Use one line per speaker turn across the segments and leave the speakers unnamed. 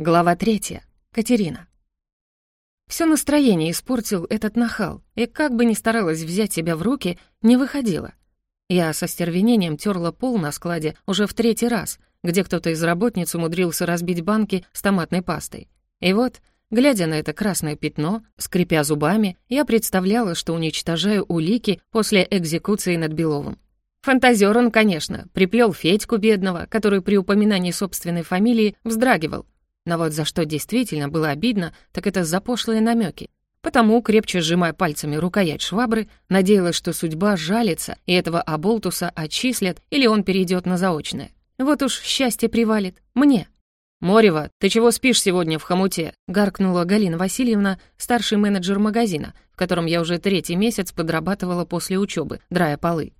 Глава третья. Катерина. Всё настроение испортил этот нахал, и как бы ни старалась взять себя в руки, не выходила. Я со стервенением терла пол на складе уже в третий раз, где кто-то из работниц умудрился разбить банки с томатной пастой. И вот, глядя на это красное пятно, скрипя зубами, я представляла, что уничтожаю улики после экзекуции над Беловым. Фантазер он, конечно, приплел Федьку бедного, который при упоминании собственной фамилии вздрагивал, но вот за что действительно было обидно, так это за пошлые намеки. Потому, крепче сжимая пальцами рукоять швабры, надеялась, что судьба жалится, и этого оболтуса отчислят, или он перейдет на заочное. Вот уж счастье привалит. Мне. «Морева, ты чего спишь сегодня в хомуте?» — гаркнула Галина Васильевна, старший менеджер магазина, в котором я уже третий месяц подрабатывала после учебы, драя полы.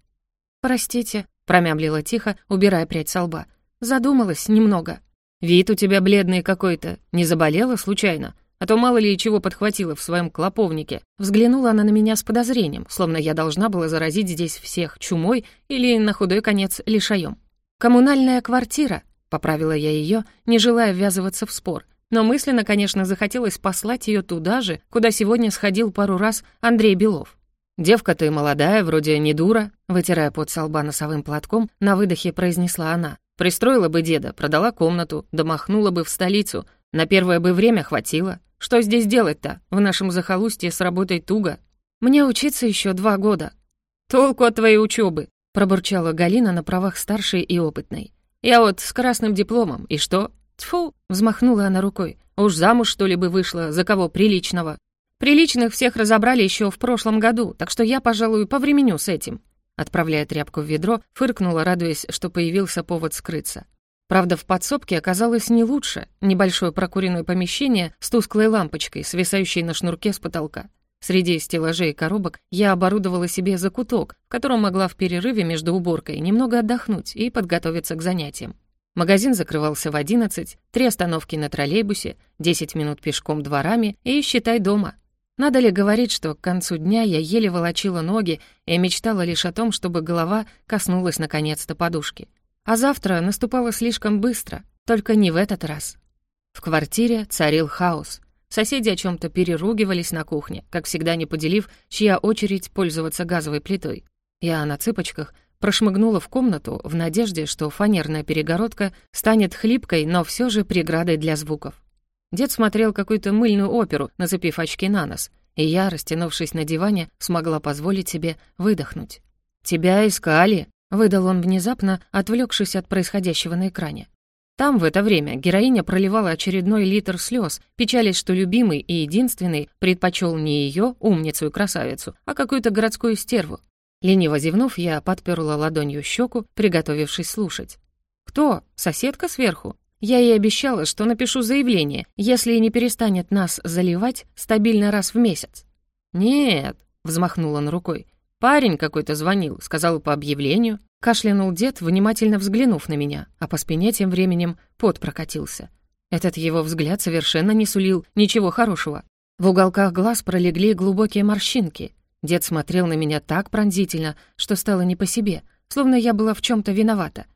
«Простите», — промямлила тихо, убирая прядь со лба. «Задумалась немного». «Вид у тебя бледный какой-то. Не заболела случайно? А то мало ли чего подхватила в своем клоповнике». Взглянула она на меня с подозрением, словно я должна была заразить здесь всех чумой или, на худой конец, лишаем. «Коммунальная квартира», — поправила я ее, не желая ввязываться в спор. Но мысленно, конечно, захотелось послать ее туда же, куда сегодня сходил пару раз Андрей Белов. «Девка ты молодая, вроде не дура», — вытирая под со лба носовым платком, на выдохе произнесла она. Пристроила бы деда, продала комнату, домахнула бы в столицу. На первое бы время хватило. Что здесь делать-то? В нашем захолустье с работой туго. Мне учиться еще два года. Толку от твоей учебы, пробурчала Галина на правах старшей и опытной. Я вот с красным дипломом, и что? Тьфу, взмахнула она рукой. Уж замуж, что ли, бы вышла, за кого приличного? Приличных всех разобрали еще в прошлом году, так что я, пожалуй, повременю с этим. Отправляя тряпку в ведро, фыркнула, радуясь, что появился повод скрыться. Правда, в подсобке оказалось не лучше. Небольшое прокуренное помещение с тусклой лампочкой, свисающей на шнурке с потолка. Среди стеллажей и коробок я оборудовала себе закуток, в котором могла в перерыве между уборкой немного отдохнуть и подготовиться к занятиям. Магазин закрывался в 11, три остановки на троллейбусе, 10 минут пешком дворами и, считай, дома — надо ли говорить, что к концу дня я еле волочила ноги и мечтала лишь о том, чтобы голова коснулась наконец-то подушки. А завтра наступало слишком быстро, только не в этот раз. В квартире царил хаос. Соседи о чем то переругивались на кухне, как всегда не поделив, чья очередь пользоваться газовой плитой. Я на цыпочках прошмыгнула в комнату в надежде, что фанерная перегородка станет хлипкой, но все же преградой для звуков. Дед смотрел какую-то мыльную оперу, нацепив очки на нос, и я, растянувшись на диване, смогла позволить себе выдохнуть. «Тебя искали», — выдал он внезапно, отвлекшись от происходящего на экране. Там в это время героиня проливала очередной литр слез, печалясь, что любимый и единственный предпочел не ее, умницу и красавицу, а какую-то городскую стерву. Лениво зевнув, я подперла ладонью щеку, приготовившись слушать. «Кто? Соседка сверху?» Я ей обещала, что напишу заявление, если не перестанет нас заливать стабильно раз в месяц. «Нет», — взмахнул он рукой, — «парень какой-то звонил, сказал по объявлению». Кашлянул дед, внимательно взглянув на меня, а по спине тем временем пот прокатился. Этот его взгляд совершенно не сулил ничего хорошего. В уголках глаз пролегли глубокие морщинки. Дед смотрел на меня так пронзительно, что стало не по себе, словно я была в чем то виновата.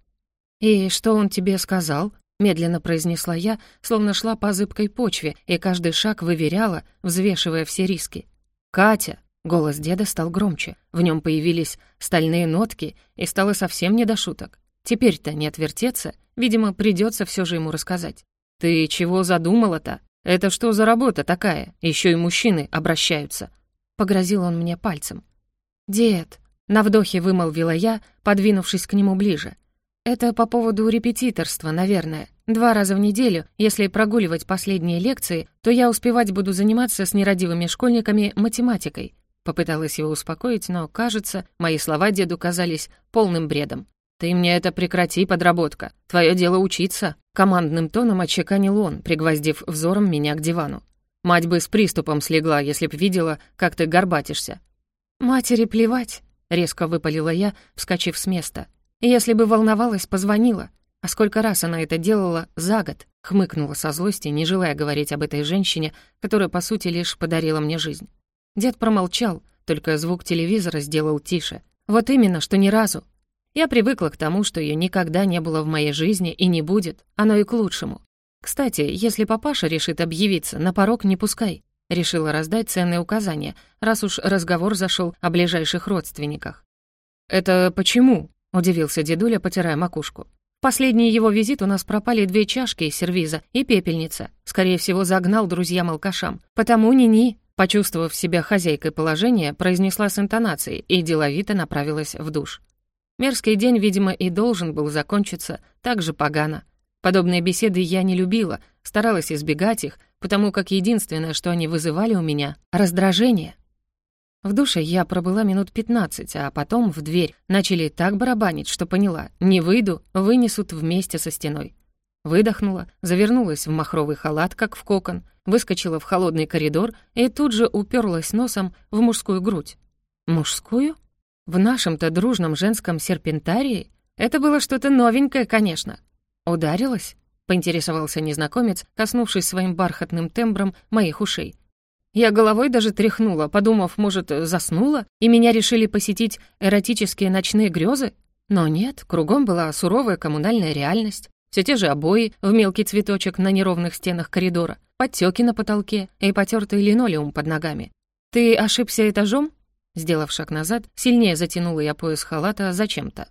«И что он тебе сказал?» Медленно произнесла я, словно шла по зыбкой почве и каждый шаг выверяла, взвешивая все риски. «Катя!» — голос деда стал громче. В нем появились стальные нотки, и стало совсем не до шуток. Теперь-то не отвертеться, видимо, придется все же ему рассказать. «Ты чего задумала-то? Это что за работа такая? Еще и мужчины обращаются». Погрозил он мне пальцем. «Дед!» — на вдохе вымолвила я, подвинувшись к нему ближе. «Это по поводу репетиторства, наверное. Два раза в неделю, если прогуливать последние лекции, то я успевать буду заниматься с нерадивыми школьниками математикой». Попыталась его успокоить, но, кажется, мои слова деду казались полным бредом. «Ты мне это прекрати, подработка. Твое дело учиться», — командным тоном отчеканил он, пригвоздив взором меня к дивану. «Мать бы с приступом слегла, если б видела, как ты горбатишься». «Матери плевать», — резко выпалила я, вскочив с места. Если бы волновалась, позвонила. А сколько раз она это делала за год? Хмыкнула со злости, не желая говорить об этой женщине, которая, по сути, лишь подарила мне жизнь. Дед промолчал, только звук телевизора сделал тише. Вот именно, что ни разу. Я привыкла к тому, что ее никогда не было в моей жизни и не будет, оно и к лучшему. Кстати, если папаша решит объявиться, на порог не пускай. Решила раздать ценные указания, раз уж разговор зашел о ближайших родственниках. «Это почему?» — удивился дедуля, потирая макушку. Последний его визит у нас пропали две чашки из сервиза и пепельница. Скорее всего, загнал друзьям алкашам. Потому ни-ни, почувствовав себя хозяйкой положения, произнесла с интонацией и деловито направилась в душ. Мерзкий день, видимо, и должен был закончиться так же погано. Подобные беседы я не любила, старалась избегать их, потому как единственное, что они вызывали у меня — раздражение. В душе я пробыла минут пятнадцать, а потом в дверь начали так барабанить, что поняла — не выйду, вынесут вместе со стеной. Выдохнула, завернулась в махровый халат, как в кокон, выскочила в холодный коридор и тут же уперлась носом в мужскую грудь. Мужскую? В нашем-то дружном женском серпентарии? Это было что-то новенькое, конечно. «Ударилась?» — поинтересовался незнакомец, коснувшись своим бархатным тембром моих ушей. Я головой даже тряхнула, подумав, может, заснула, и меня решили посетить эротические ночные грезы? Но нет, кругом была суровая коммунальная реальность. Все те же обои в мелкий цветочек на неровных стенах коридора, подтеки на потолке и потертый линолеум под ногами. «Ты ошибся этажом?» Сделав шаг назад, сильнее затянула я пояс халата зачем-то.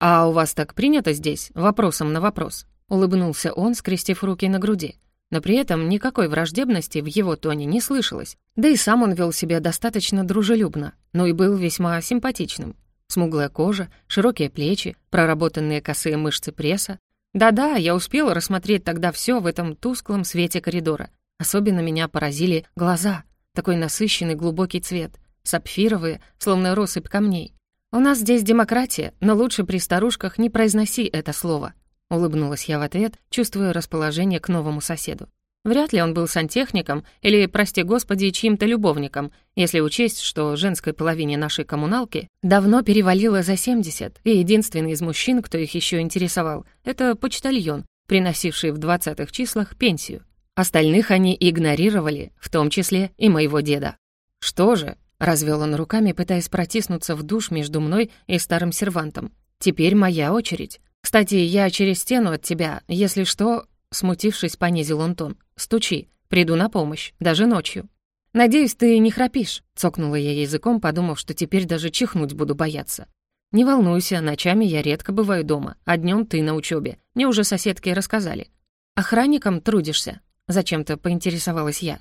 «А у вас так принято здесь, вопросом на вопрос?» — улыбнулся он, скрестив руки на груди. Но при этом никакой враждебности в его тоне не слышалось. Да и сам он вел себя достаточно дружелюбно, но и был весьма симпатичным. Смуглая кожа, широкие плечи, проработанные косые мышцы пресса. Да-да, я успела рассмотреть тогда все в этом тусклом свете коридора. Особенно меня поразили глаза, такой насыщенный глубокий цвет, сапфировые, словно россыпь камней. «У нас здесь демократия, но лучше при старушках не произноси это слово», — улыбнулась я в ответ, чувствуя расположение к новому соседу. Вряд ли он был сантехником или, прости господи, чьим-то любовником, если учесть, что женской половине нашей коммуналки давно перевалило за 70, и единственный из мужчин, кто их еще интересовал, это почтальон, приносивший в двадцатых числах пенсию. Остальных они игнорировали, в том числе и моего деда. Что же, Развел он руками, пытаясь протиснуться в душ между мной и старым сервантом. «Теперь моя очередь. Кстати, я через стену от тебя, если что...» Смутившись, понизил он тон. «Стучи. Приду на помощь. Даже ночью». «Надеюсь, ты не храпишь», — цокнула я языком, подумав, что теперь даже чихнуть буду бояться. «Не волнуйся, ночами я редко бываю дома, а днем ты на учебе. Мне уже соседки рассказали». «Охранником трудишься?» — зачем-то поинтересовалась я.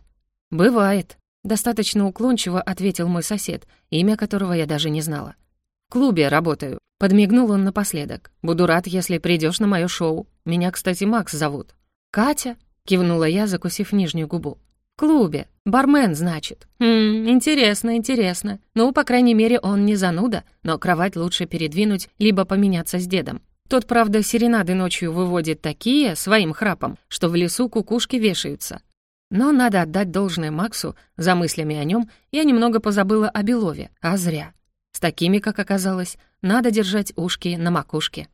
«Бывает», Достаточно уклончиво ответил мой сосед, имя которого я даже не знала. «В клубе работаю», — подмигнул он напоследок. «Буду рад, если придешь на мое шоу. Меня, кстати, Макс зовут». «Катя?» — кивнула я, закусив нижнюю губу. «В клубе. Бармен, значит. Хм, интересно, интересно. Ну, по крайней мере, он не зануда, но кровать лучше передвинуть, либо поменяться с дедом. Тот, правда, серенады ночью выводит такие, своим храпом, что в лесу кукушки вешаются. Но надо отдать должное Максу, за мыслями о нем я немного позабыла о Белове, а зря. Такими, как оказалось, надо держать ушки на макушке.